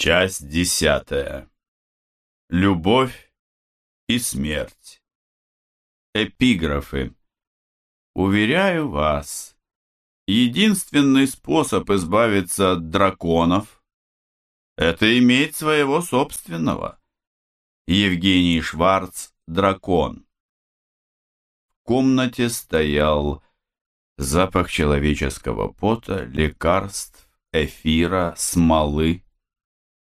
Часть десятая. Любовь и смерть. Эпиграфы. Уверяю вас, единственный способ избавиться от драконов – это иметь своего собственного. Евгений Шварц «Дракон». В комнате стоял запах человеческого пота, лекарств, эфира, смолы,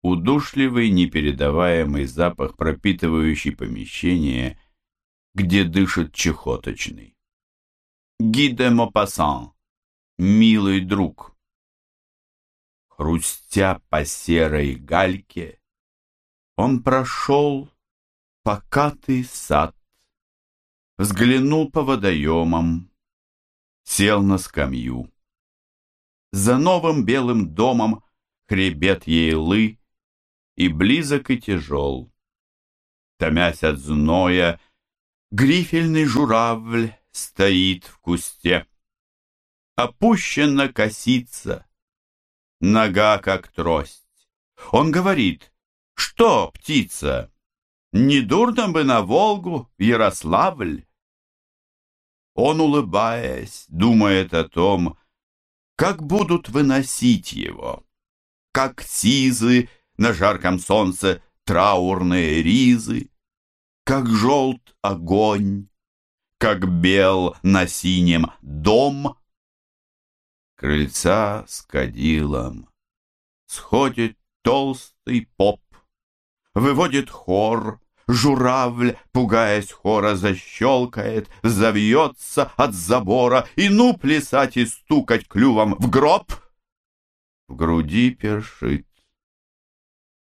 удушливый непередаваемый запах, пропитывающий помещение, где дышит чехоточный. Гиде Мопассан, милый друг. Хрустя по серой гальке, он прошел покатый сад, взглянул по водоемам, сел на скамью. За новым белым домом хребет Ейлы и близок и тяжел. Томясь от зноя, грифельный журавль стоит в кусте. Опущена косица, нога как трость. Он говорит, что, птица, не дурно бы на Волгу, Ярославль? Он, улыбаясь, думает о том, как будут выносить его, как сизы на жарком солнце траурные ризы, как желт огонь, как бел на синем дом. Крыльца с кадилом сходит толстый поп, выводит хор, Журавль, пугаясь хора, защелкает, завьется от забора, И ну плясать и стукать клювом в гроб. В груди першит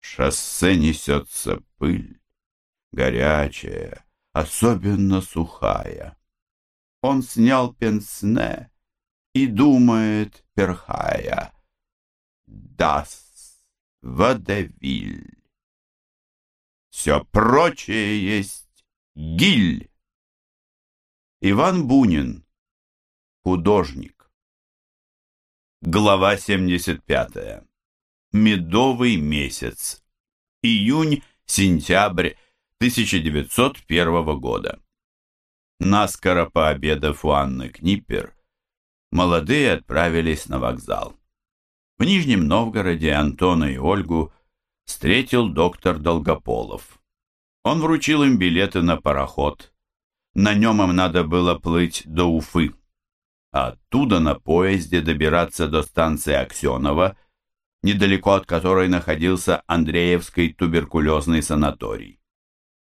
шоссе несется пыль, горячая, особенно сухая. Он снял пенсне и думает, перхая, «Дас водевиль». Все прочее есть гиль. Иван Бунин, художник. Глава 75. Медовый месяц. Июнь-сентябрь 1901 года. Наскоро пообедав у Анны Книппер, молодые отправились на вокзал. В Нижнем Новгороде Антона и Ольгу встретил доктор Долгополов. Он вручил им билеты на пароход. На нем им надо было плыть до Уфы, а оттуда на поезде добираться до станции Аксенова – недалеко от которой находился Андреевский туберкулезный санаторий.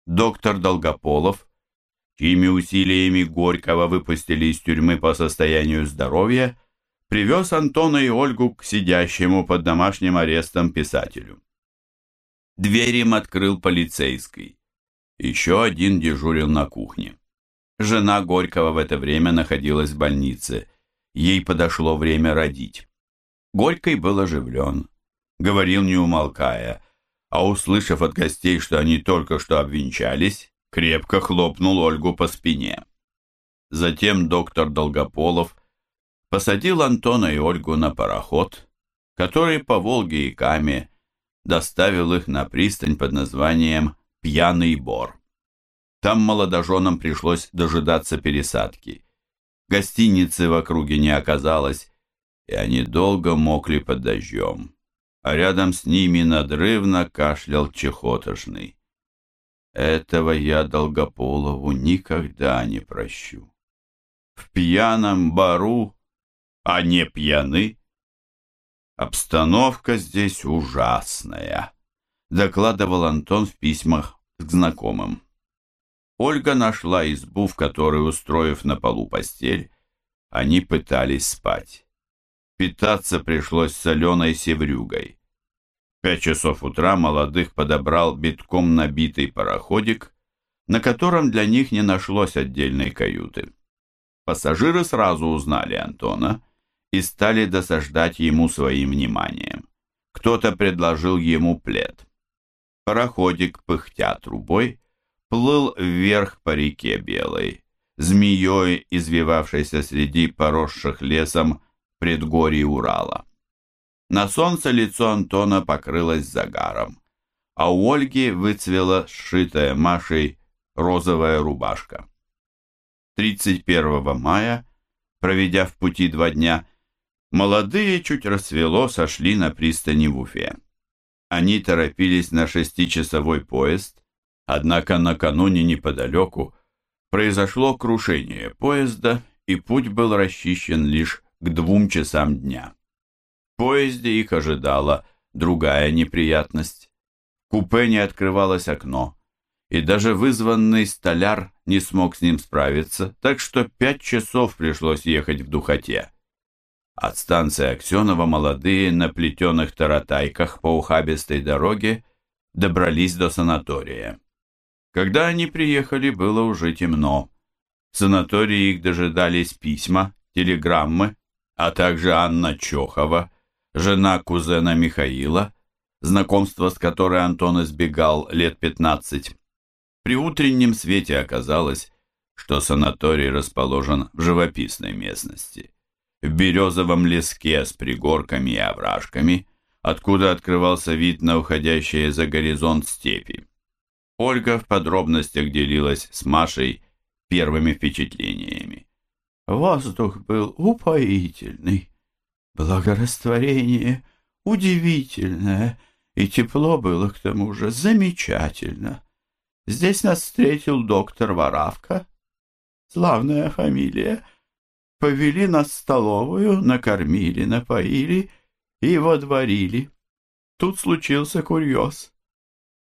Доктор Долгополов, чьими усилиями Горького выпустили из тюрьмы по состоянию здоровья, привез Антона и Ольгу к сидящему под домашним арестом писателю. Дверь им открыл полицейский. Еще один дежурил на кухне. Жена Горького в это время находилась в больнице. Ей подошло время родить. Горький был оживлен, говорил не умолкая, а услышав от гостей, что они только что обвенчались, крепко хлопнул Ольгу по спине. Затем доктор Долгополов посадил Антона и Ольгу на пароход, который по Волге и Каме доставил их на пристань под названием «Пьяный Бор». Там молодоженам пришлось дожидаться пересадки. Гостиницы в округе не оказалось, и они долго мокли под дождем, а рядом с ними надрывно кашлял чехотошный. Этого я Долгополову никогда не прощу. В пьяном бару, а не пьяны, обстановка здесь ужасная, докладывал Антон в письмах к знакомым. Ольга нашла избу, в которой, устроив на полу постель, они пытались спать. Питаться пришлось соленой севрюгой. В пять часов утра молодых подобрал битком набитый пароходик, на котором для них не нашлось отдельной каюты. Пассажиры сразу узнали Антона и стали досаждать ему своим вниманием. Кто-то предложил ему плед. Пароходик, пыхтя трубой, плыл вверх по реке Белой, змеей, извивавшейся среди поросших лесом предгорий Урала. На солнце лицо Антона покрылось загаром, а у Ольги выцвела сшитая Машей розовая рубашка. 31 мая, проведя в пути два дня, молодые чуть рассвело сошли на пристани в Уфе. Они торопились на шестичасовой поезд, однако накануне неподалеку произошло крушение поезда, и путь был расчищен лишь к двум часам дня. В поезде их ожидала другая неприятность. В купе не открывалось окно, и даже вызванный столяр не смог с ним справиться, так что пять часов пришлось ехать в духоте. От станции Аксенова молодые на плетеных таратайках по ухабистой дороге добрались до санатория. Когда они приехали, было уже темно. В санатории их дожидались письма, телеграммы, а также Анна Чохова, жена кузена Михаила, знакомство с которой Антон избегал лет пятнадцать. При утреннем свете оказалось, что санаторий расположен в живописной местности. В березовом леске с пригорками и овражками, откуда открывался вид на уходящие за горизонт степи. Ольга в подробностях делилась с Машей первыми впечатлениями. Воздух был упоительный, благорастворение удивительное, и тепло было к тому же замечательно. Здесь нас встретил доктор Воравка, славная фамилия. Повели нас в столовую, накормили, напоили и водворили. Тут случился курьез.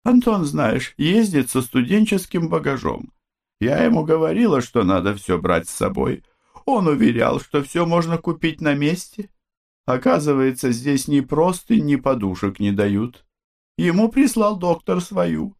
Антон, знаешь, ездит со студенческим багажом. Я ему говорила, что надо все брать с собой. Он уверял, что все можно купить на месте. Оказывается, здесь ни простынь, ни подушек не дают. Ему прислал доктор свою.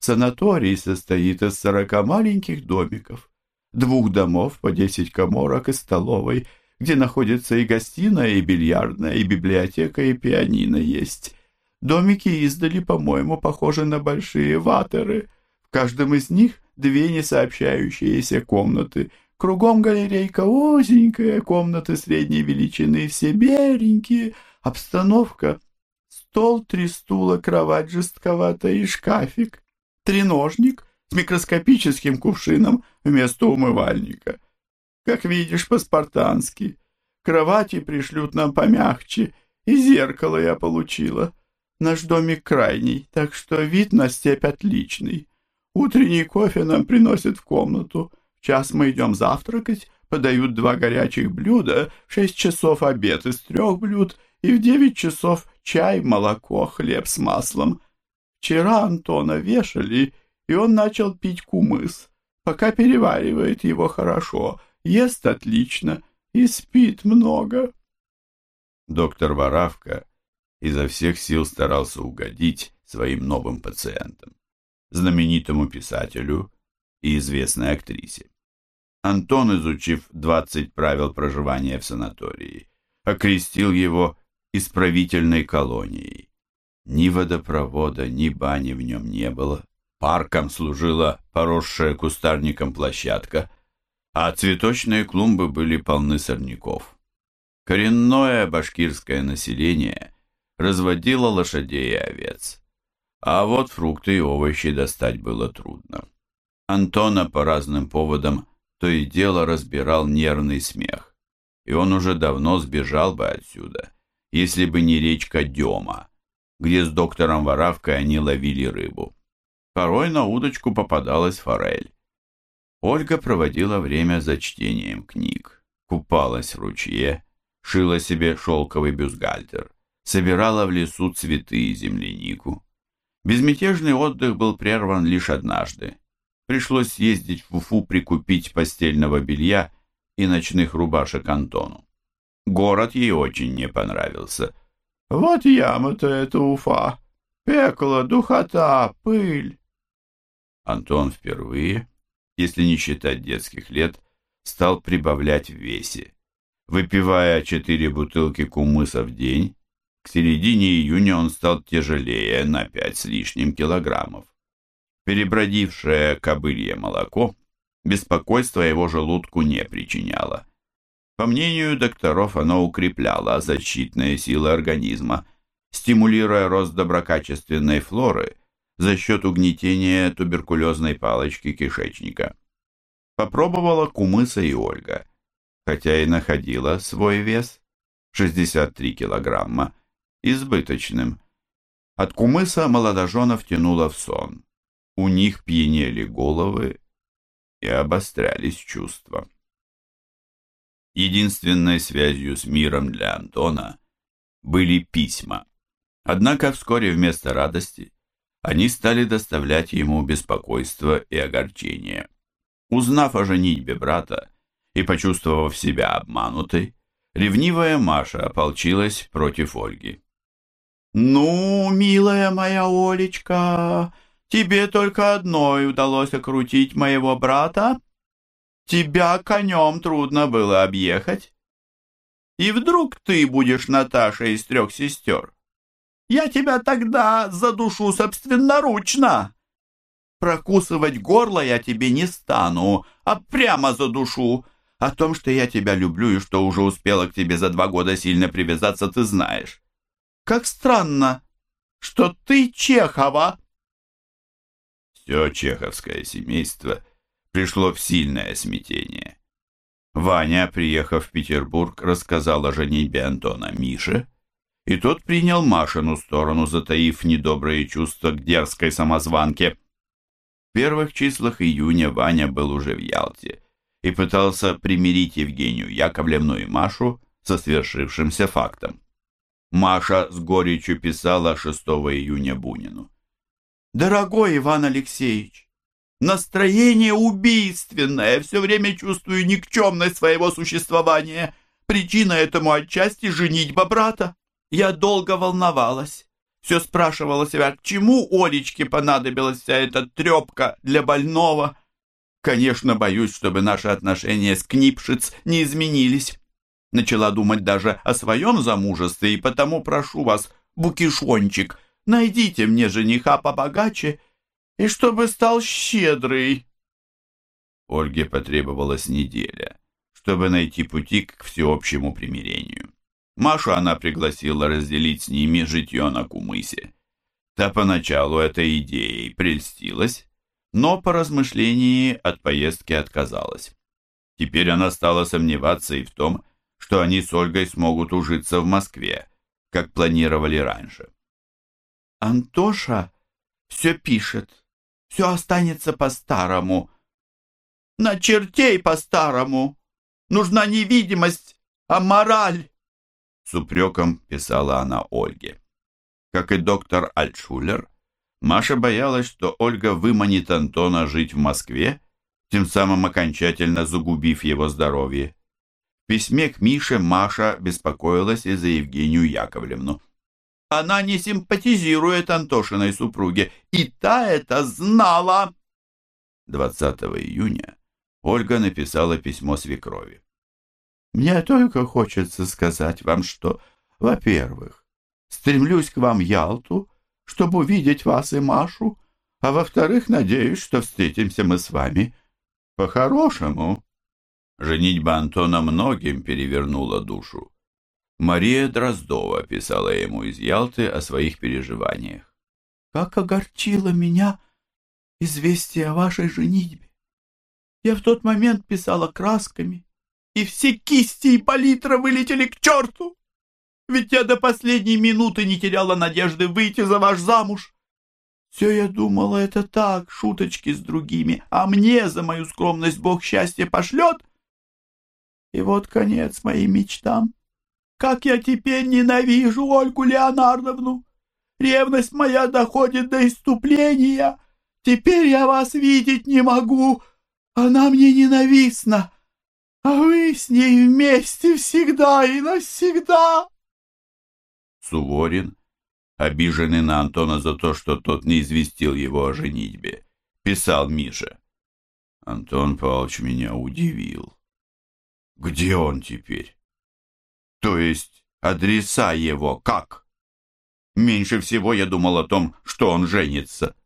Санаторий состоит из сорока маленьких домиков, двух домов по десять коморок и столовой, где находится и гостиная, и бильярдная, и библиотека, и пианино есть. Домики издали, по-моему, похожи на большие ватеры. В каждом из них две несообщающиеся комнаты. Кругом галерейка узенькая, комнаты средней величины, все беленькие. Обстановка — стол, три стула, кровать жестковатая и шкафик. Треножник с микроскопическим кувшином вместо умывальника. Как видишь, по-спартански. Кровати пришлют нам помягче, и зеркало я получила. Наш домик крайний, так что вид на степь отличный. Утренний кофе нам приносят в комнату. В час мы идем завтракать, подают два горячих блюда, в шесть часов обед из трех блюд, и в девять часов чай, молоко, хлеб с маслом. Вчера Антона вешали, и он начал пить кумыс. Пока переваривает его хорошо, ест отлично и спит много. Доктор Воравка изо всех сил старался угодить своим новым пациентам, знаменитому писателю и известной актрисе. Антон, изучив 20 правил проживания в санатории, окрестил его исправительной колонией. Ни водопровода, ни бани в нем не было. Парком служила поросшая кустарником площадка, а цветочные клумбы были полны сорняков. Коренное башкирское население – разводила лошадей и овец. А вот фрукты и овощи достать было трудно. Антона по разным поводам то и дело разбирал нервный смех. И он уже давно сбежал бы отсюда, если бы не речка Дема, где с доктором Воравкой они ловили рыбу. Порой на удочку попадалась форель. Ольга проводила время за чтением книг, купалась в ручье, шила себе шелковый бюстгальтер собирала в лесу цветы и землянику. Безмятежный отдых был прерван лишь однажды. Пришлось съездить в Уфу прикупить постельного белья и ночных рубашек Антону. Город ей очень не понравился. «Вот яма-то это Уфа! Пекло, духота, пыль!» Антон впервые, если не считать детских лет, стал прибавлять в весе. Выпивая четыре бутылки кумыса в день, к середине июня он стал тяжелее на пять с лишним килограммов. Перебродившее кобылье молоко беспокойство его желудку не причиняло. По мнению докторов, оно укрепляло защитные силы организма, стимулируя рост доброкачественной флоры за счет угнетения туберкулезной палочки кишечника. Попробовала Кумыса и Ольга, хотя и находила свой вес, 63 килограмма, избыточным. От Кумыса молодоженов тянуло в сон. У них пьянели головы и обострялись чувства. Единственной связью с миром для Антона были письма. Однако вскоре вместо радости они стали доставлять ему беспокойство и огорчение. Узнав о женитьбе брата и почувствовав себя обманутой, ревнивая Маша ополчилась против Ольги. «Ну, милая моя Олечка, тебе только одной удалось окрутить моего брата, Тебя конем трудно было объехать. И вдруг ты будешь Наташа из трех сестер? Я тебя тогда задушу собственноручно. Прокусывать горло я тебе не стану, а прямо задушу. О том, что я тебя люблю и что уже успела к тебе за два года сильно привязаться, ты знаешь. Как странно, что ты Чехова. Все чеховское семейство пришло в сильное смятение. Ваня, приехав в Петербург, рассказал о женитьбе Антона Мише, и тот принял Машину сторону, затаив недобрые чувства к дерзкой самозванке. В первых числах июня Ваня был уже в Ялте и пытался примирить Евгению Яковлевну и Машу со свершившимся фактом. Маша с горечью писала 6 июня Бунину. «Дорогой Иван Алексеевич, Настроение убийственное, все время чувствую никчемность своего существования. Причина этому отчасти женитьба брата. Я долго волновалась. Все спрашивала себя, к чему Олечке понадобилась вся эта трепка для больного. Конечно, боюсь, чтобы наши отношения с Книпшиц не изменились. Начала думать даже о своем замужестве, и потому прошу вас, Букишончик, найдите мне жениха побогаче и чтобы стал щедрый. Ольге потребовалась неделя, чтобы найти пути к всеобщему примирению. Машу она пригласила разделить с ними житье на Кумысе. Та поначалу этой идеей прельстилась, но по размышлении от поездки отказалась. Теперь она стала сомневаться и в том, что они с Ольгой смогут ужиться в Москве, как планировали раньше. «Антоша все пишет», все останется по-старому. На чертей по-старому. Нужна невидимость, а мораль. С упреком писала она Ольге. Как и доктор Альтшулер, Маша боялась, что Ольга выманит Антона жить в Москве, тем самым окончательно загубив его здоровье. В письме к Мише Маша беспокоилась и за Евгению Яковлевну. Она не симпатизирует Антошиной супруге, и та это знала. 20 июня Ольга написала письмо свекрови. «Мне только хочется сказать вам, что, во-первых, стремлюсь к вам Ялту, чтобы увидеть вас и Машу, а во-вторых, надеюсь, что встретимся мы с вами по-хорошему». Женитьба Антона многим перевернула душу. Мария Дроздова писала ему из Ялты о своих переживаниях. «Как огорчило меня известие о вашей женитьбе! Я в тот момент писала красками, и все кисти и палитра вылетели к черту! Ведь я до последней минуты не теряла надежды выйти за ваш замуж. Все я думала, это так, шуточки с другими, а мне за мою скромность Бог счастье пошлет. И вот конец моим мечтам. Как я теперь ненавижу Ольгу Леонардовну! Ревность моя доходит до иступления. Теперь я вас видеть не могу. Она мне ненавистна. А вы с ней вместе всегда и навсегда. Суворин, обиженный на Антона за то, что тот не известил его о женитьбе, писал Мише. Антон Павлович меня удивил. Где он теперь? То есть адреса его как? Меньше всего я думал о том, что он женится.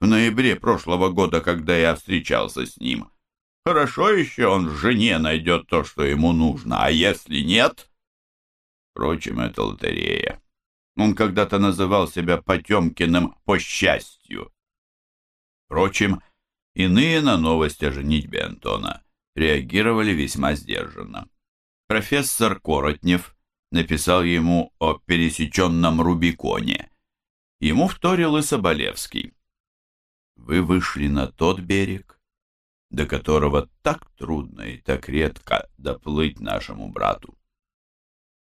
В ноябре прошлого года, когда я встречался с ним, Хорошо еще он в жене найдет то, что ему нужно, а если нет... Впрочем, это лотерея. Он когда-то называл себя Потемкиным по счастью. Впрочем, иные на новость о женитьбе Антона реагировали весьма сдержанно. Профессор Коротнев написал ему о пересеченном Рубиконе. Ему вторил и Соболевский. «Вы вышли на тот берег, до которого так трудно и так редко доплыть нашему брату.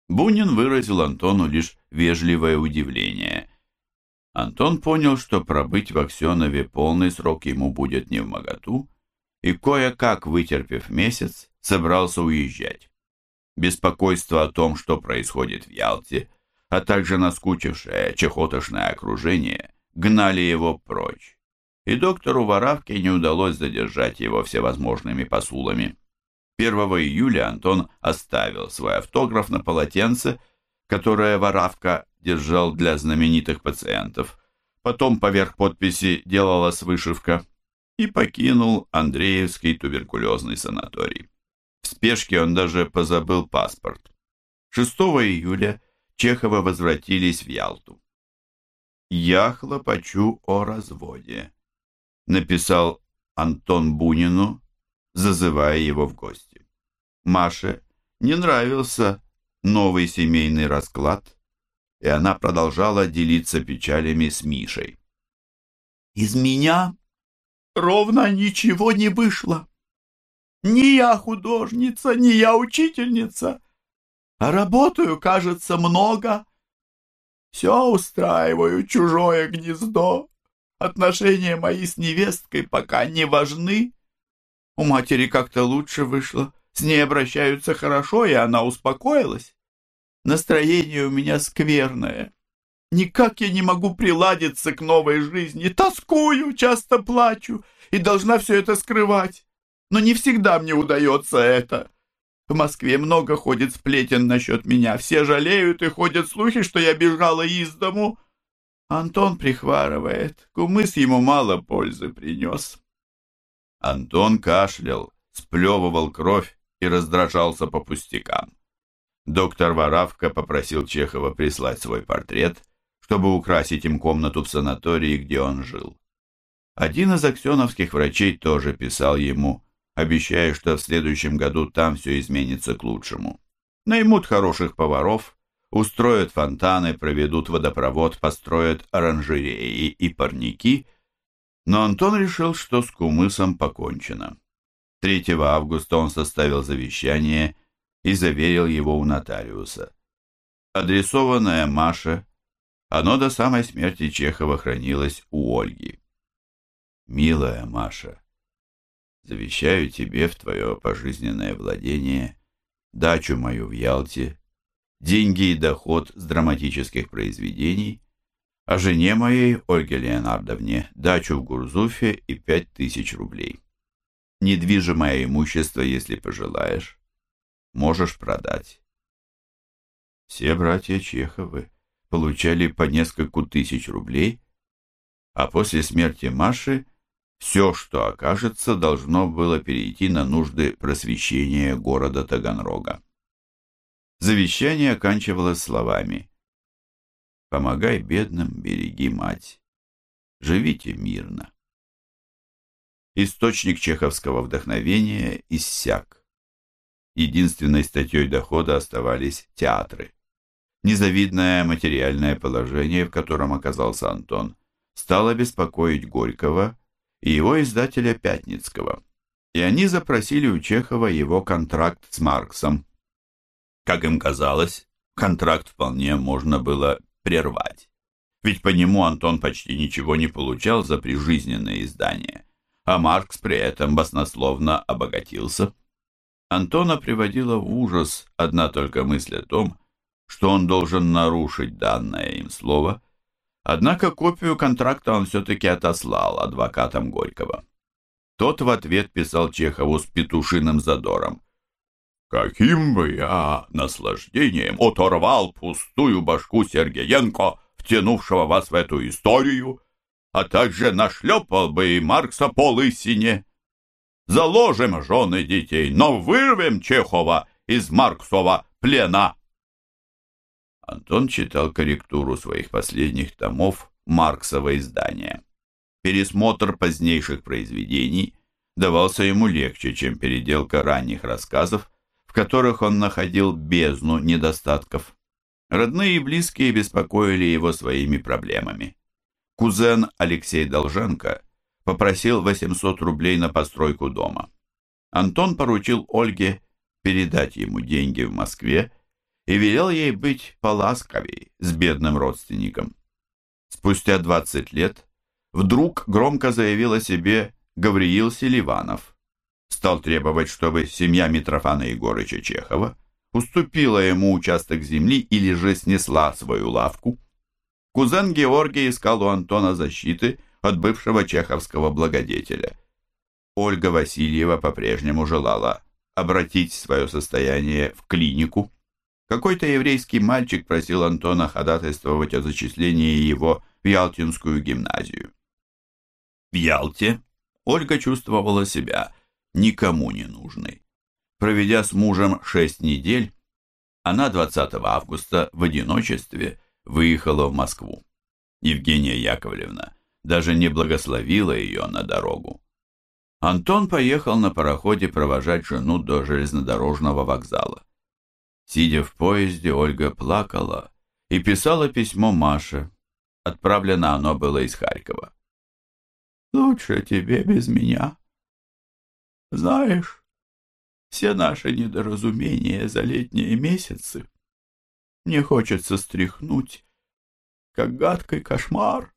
Бунин выразил Антону лишь вежливое удивление. Антон понял, что пробыть в Аксенове полный срок ему будет не в моготу, и кое-как, вытерпев месяц, собрался уезжать. Беспокойство о том, что происходит в Ялте, а также наскучившее чехотошное окружение, гнали его прочь и доктору Воравке не удалось задержать его всевозможными посулами. 1 июля Антон оставил свой автограф на полотенце, которое Воравка держал для знаменитых пациентов. Потом поверх подписи делалась вышивка и покинул Андреевский туберкулезный санаторий. В спешке он даже позабыл паспорт. 6 июля Чеховы возвратились в Ялту. «Я хлопочу о разводе», написал Антон Бунину, зазывая его в гости. Маше не нравился новый семейный расклад, и она продолжала делиться печалями с Мишей. «Из меня ровно ничего не вышло. Ни я художница, ни я учительница, а работаю, кажется, много. Все устраиваю чужое гнездо, Отношения мои с невесткой пока не важны. У матери как-то лучше вышло. С ней обращаются хорошо, и она успокоилась. Настроение у меня скверное. Никак я не могу приладиться к новой жизни. Тоскую, часто плачу и должна все это скрывать. Но не всегда мне удается это. В Москве много ходит сплетен насчет меня. Все жалеют и ходят слухи, что я бежала из дому. Антон прихварывает. Кумыс ему мало пользы принес. Антон кашлял, сплевывал кровь и раздражался по пустякам. Доктор Воравка попросил Чехова прислать свой портрет, чтобы украсить им комнату в санатории, где он жил. Один из аксеновских врачей тоже писал ему, обещая, что в следующем году там все изменится к лучшему. Наймут хороших поваров, устроят фонтаны, проведут водопровод, построят оранжереи и парники, но Антон решил, что с кумысом покончено. 3 августа он составил завещание и заверил его у нотариуса. Адресованное Маше, оно до самой смерти Чехова хранилось у Ольги. «Милая Маша, завещаю тебе в твое пожизненное владение дачу мою в Ялте, деньги и доход с драматических произведений, а жене моей, Ольге Леонардовне, дачу в Гурзуфе и пять тысяч рублей. Недвижимое имущество, если пожелаешь, можешь продать. Все братья Чеховы получали по нескольку тысяч рублей, а после смерти Маши все, что окажется, должно было перейти на нужды просвещения города Таганрога. Завещание оканчивалось словами «Помогай бедным, береги мать, живите мирно». Источник чеховского вдохновения иссяк. Единственной статьей дохода оставались театры. Незавидное материальное положение, в котором оказался Антон, стало беспокоить Горького и его издателя Пятницкого, и они запросили у Чехова его контракт с Марксом. Как им казалось, контракт вполне можно было прервать. Ведь по нему Антон почти ничего не получал за прижизненное издание, а Маркс при этом баснословно обогатился. Антона приводила в ужас одна только мысль о том, что он должен нарушить данное им слово, однако копию контракта он все-таки отослал адвокатам Горького. Тот в ответ писал Чехову с петушиным задором. Каким бы я наслаждением оторвал пустую башку Сергеенко, втянувшего вас в эту историю, а также нашлепал бы и Маркса по лысине. заложим жены детей, но вырвем Чехова из Марксова плена. Антон читал корректуру своих последних томов Марксова издания. Пересмотр позднейших произведений давался ему легче, чем переделка ранних рассказов, в которых он находил бездну недостатков. Родные и близкие беспокоили его своими проблемами. Кузен Алексей Долженко попросил 800 рублей на постройку дома. Антон поручил Ольге передать ему деньги в Москве и велел ей быть поласковей с бедным родственником. Спустя 20 лет вдруг громко заявил о себе Гавриил Селиванов. Стал требовать, чтобы семья Митрофана Егорыча Чехова уступила ему участок земли или же снесла свою лавку. Кузен Георгий искал у Антона защиты от бывшего чеховского благодетеля. Ольга Васильева по-прежнему желала обратить свое состояние в клинику. Какой-то еврейский мальчик просил Антона ходатайствовать о зачислении его в Ялтинскую гимназию. В Ялте Ольга чувствовала себя никому не нужной. Проведя с мужем шесть недель, она 20 августа в одиночестве выехала в Москву. Евгения Яковлевна даже не благословила ее на дорогу. Антон поехал на пароходе провожать жену до железнодорожного вокзала. Сидя в поезде, Ольга плакала и писала письмо Маше. Отправлено оно было из Харькова. «Лучше тебе без меня. Знаешь, все наши недоразумения за летние месяцы мне хочется стряхнуть, как гадкий кошмар,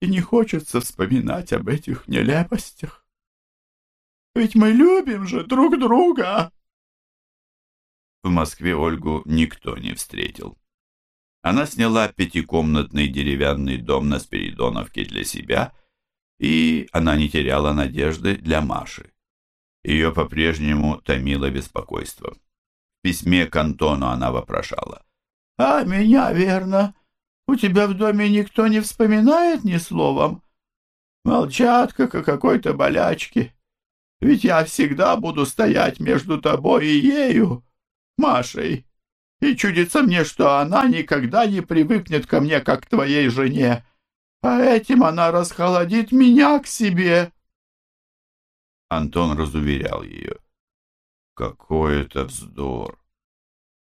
и не хочется вспоминать об этих нелепостях. Ведь мы любим же друг друга!» В Москве Ольгу никто не встретил. Она сняла пятикомнатный деревянный дом на Спиридоновке для себя, и она не теряла надежды для Маши. Ее по-прежнему томило беспокойство. В письме к Антону она вопрошала. «А меня, верно, у тебя в доме никто не вспоминает ни словом? Молчат, как о какой-то болячке. Ведь я всегда буду стоять между тобой и ею, Машей, и чудится мне, что она никогда не привыкнет ко мне, как к твоей жене, а этим она расхолодит меня к себе. Антон разуверял ее. Какой это вздор!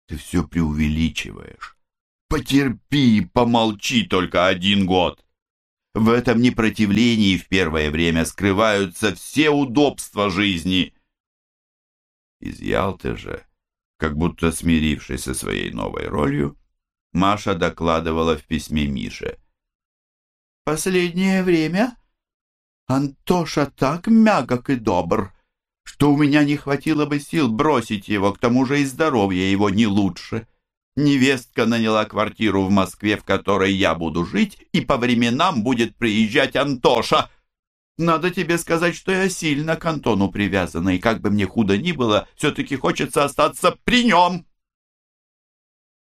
Ты все преувеличиваешь. Потерпи, помолчи только один год. В этом непротивлении в первое время скрываются все удобства жизни. Из Ялты же как будто смирившись со своей новой ролью, Маша докладывала в письме Мише. «Последнее время Антоша так мягок и добр, что у меня не хватило бы сил бросить его, к тому же и здоровье его не лучше. Невестка наняла квартиру в Москве, в которой я буду жить, и по временам будет приезжать Антоша». Надо тебе сказать, что я сильно к Антону привязана, и как бы мне худо ни было, все-таки хочется остаться при нем.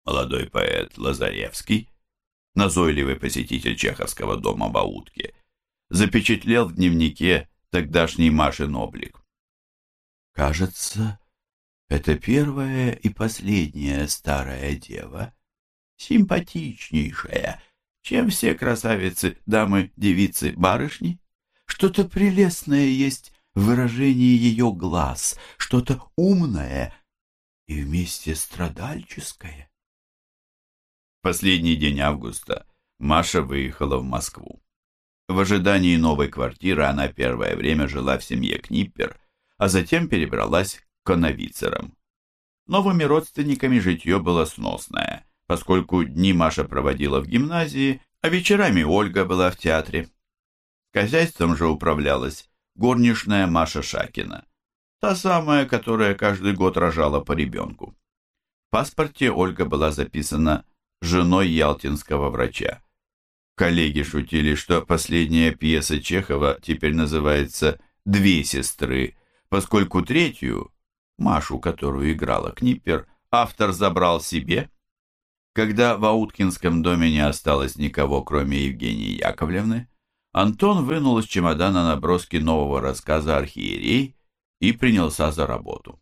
Молодой поэт Лазаревский, назойливый посетитель чеховского дома в Аутке, запечатлел в дневнике тогдашний Машин облик. Кажется, это первая и последняя старая дева, симпатичнейшая, чем все красавицы, дамы, девицы, барышни. Что-то прелестное есть в выражении ее глаз, что-то умное и вместе страдальческое. Последний день августа Маша выехала в Москву. В ожидании новой квартиры она первое время жила в семье Книппер, а затем перебралась к коновицерам. Новыми родственниками житье было сносное, поскольку дни Маша проводила в гимназии, а вечерами Ольга была в театре. Хозяйством же управлялась горничная Маша Шакина, та самая, которая каждый год рожала по ребенку. В паспорте Ольга была записана женой ялтинского врача. Коллеги шутили, что последняя пьеса Чехова теперь называется «Две сестры», поскольку третью, Машу, которую играла Книппер, автор забрал себе. Когда в Ауткинском доме не осталось никого, кроме Евгении Яковлевны, Антон вынул из чемодана наброски нового рассказа «Архиерей» и принялся за работу.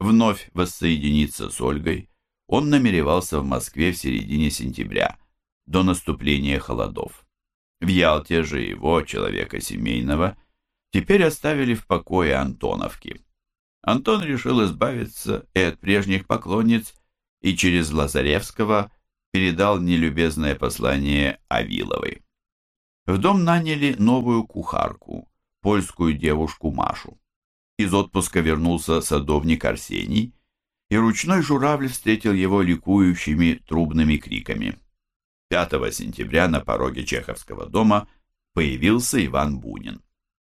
Вновь воссоединиться с Ольгой он намеревался в Москве в середине сентября, до наступления холодов. В Ялте же его, человека семейного, теперь оставили в покое Антоновки. Антон решил избавиться и от прежних поклонниц, и через Лазаревского передал нелюбезное послание Авиловой. В дом наняли новую кухарку, польскую девушку Машу. Из отпуска вернулся садовник Арсений, и ручной журавль встретил его ликующими трубными криками. 5 сентября на пороге Чеховского дома появился Иван Бунин.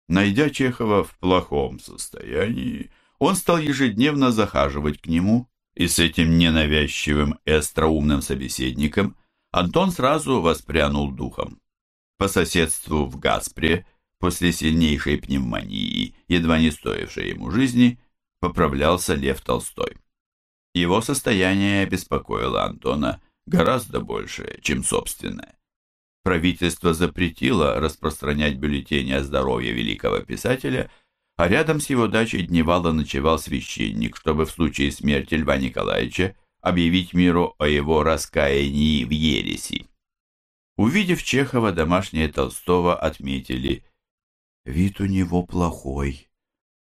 Найдя Чехова в плохом состоянии, он стал ежедневно захаживать к нему, и с этим ненавязчивым и остроумным собеседником Антон сразу воспрянул духом. По соседству в Гаспре, после сильнейшей пневмонии, едва не стоившей ему жизни, поправлялся Лев Толстой. Его состояние беспокоило Антона гораздо больше, чем собственное. Правительство запретило распространять бюллетени о здоровье великого писателя, а рядом с его дачей дневало ночевал священник, чтобы в случае смерти Льва Николаевича объявить миру о его раскаянии в ереси. Увидев Чехова, домашние Толстого отметили «Вид у него плохой,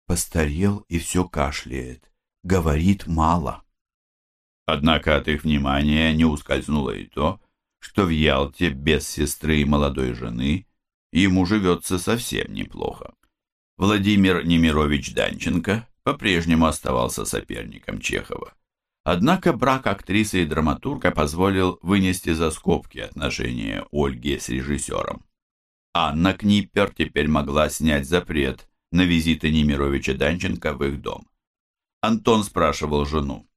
постарел и все кашляет, говорит мало». Однако от их внимания не ускользнуло и то, что в Ялте без сестры и молодой жены ему живется совсем неплохо. Владимир Немирович Данченко по-прежнему оставался соперником Чехова. Однако брак актрисы и драматурга позволил вынести за скобки отношения Ольги с режиссером. Анна Книппер теперь могла снять запрет на визиты Немировича Данченко в их дом. Антон спрашивал жену,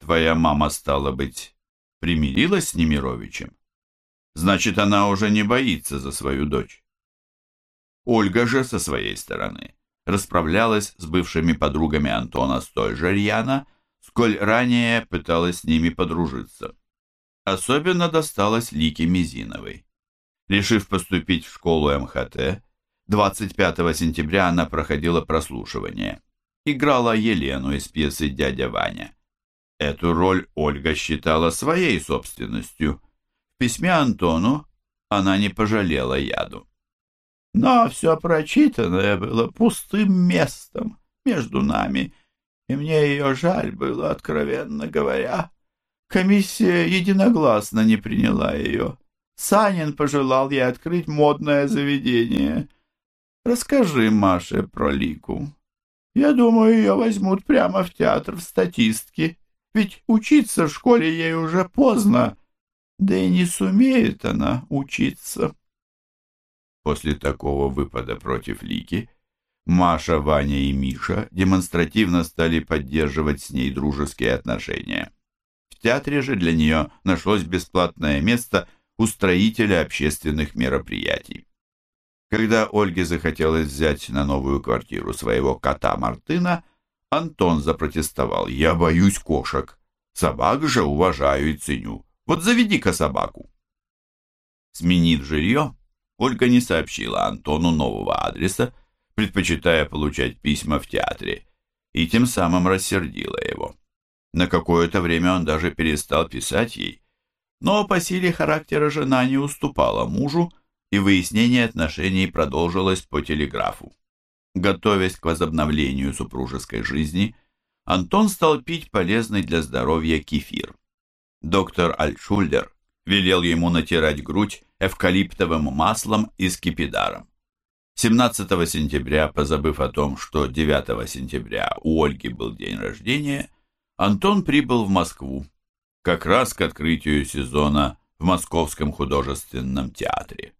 Твоя мама, стала быть, примирилась с Немировичем? Значит, она уже не боится за свою дочь. Ольга же, со своей стороны, расправлялась с бывшими подругами Антона столь же рьяно, сколь ранее пыталась с ними подружиться. Особенно досталось Лике Мизиновой. Решив поступить в школу МХТ, 25 сентября она проходила прослушивание. Играла Елену из пьесы «Дядя Ваня». Эту роль Ольга считала своей собственностью. В письме Антону она не пожалела яду. Но все прочитанное было пустым местом между нами, и мне ее жаль было, откровенно говоря. Комиссия единогласно не приняла ее. Санин пожелал ей открыть модное заведение. Расскажи Маше про Лику. Я думаю, ее возьмут прямо в театр в статистке ведь учиться в школе ей уже поздно, да и не сумеет она учиться. После такого выпада против Лики Маша, Ваня и Миша демонстративно стали поддерживать с ней дружеские отношения. В театре же для нее нашлось бесплатное место устроителя общественных мероприятий. Когда Ольге захотелось взять на новую квартиру своего кота Мартына, Антон запротестовал. «Я боюсь кошек. Собак же уважаю и ценю. Вот заведи-ка собаку». Сменив жилье, Ольга не сообщила Антону нового адреса, предпочитая получать письма в театре, и тем самым рассердила его. На какое-то время он даже перестал писать ей, но по силе характера жена не уступала мужу, и выяснение отношений продолжилось по телеграфу. Готовясь к возобновлению супружеской жизни, Антон стал пить полезный для здоровья кефир. Доктор Альтшульдер велел ему натирать грудь эвкалиптовым маслом и скипидаром. 17 сентября, позабыв о том, что 9 сентября у Ольги был день рождения, Антон прибыл в Москву, как раз к открытию сезона в Московском художественном театре.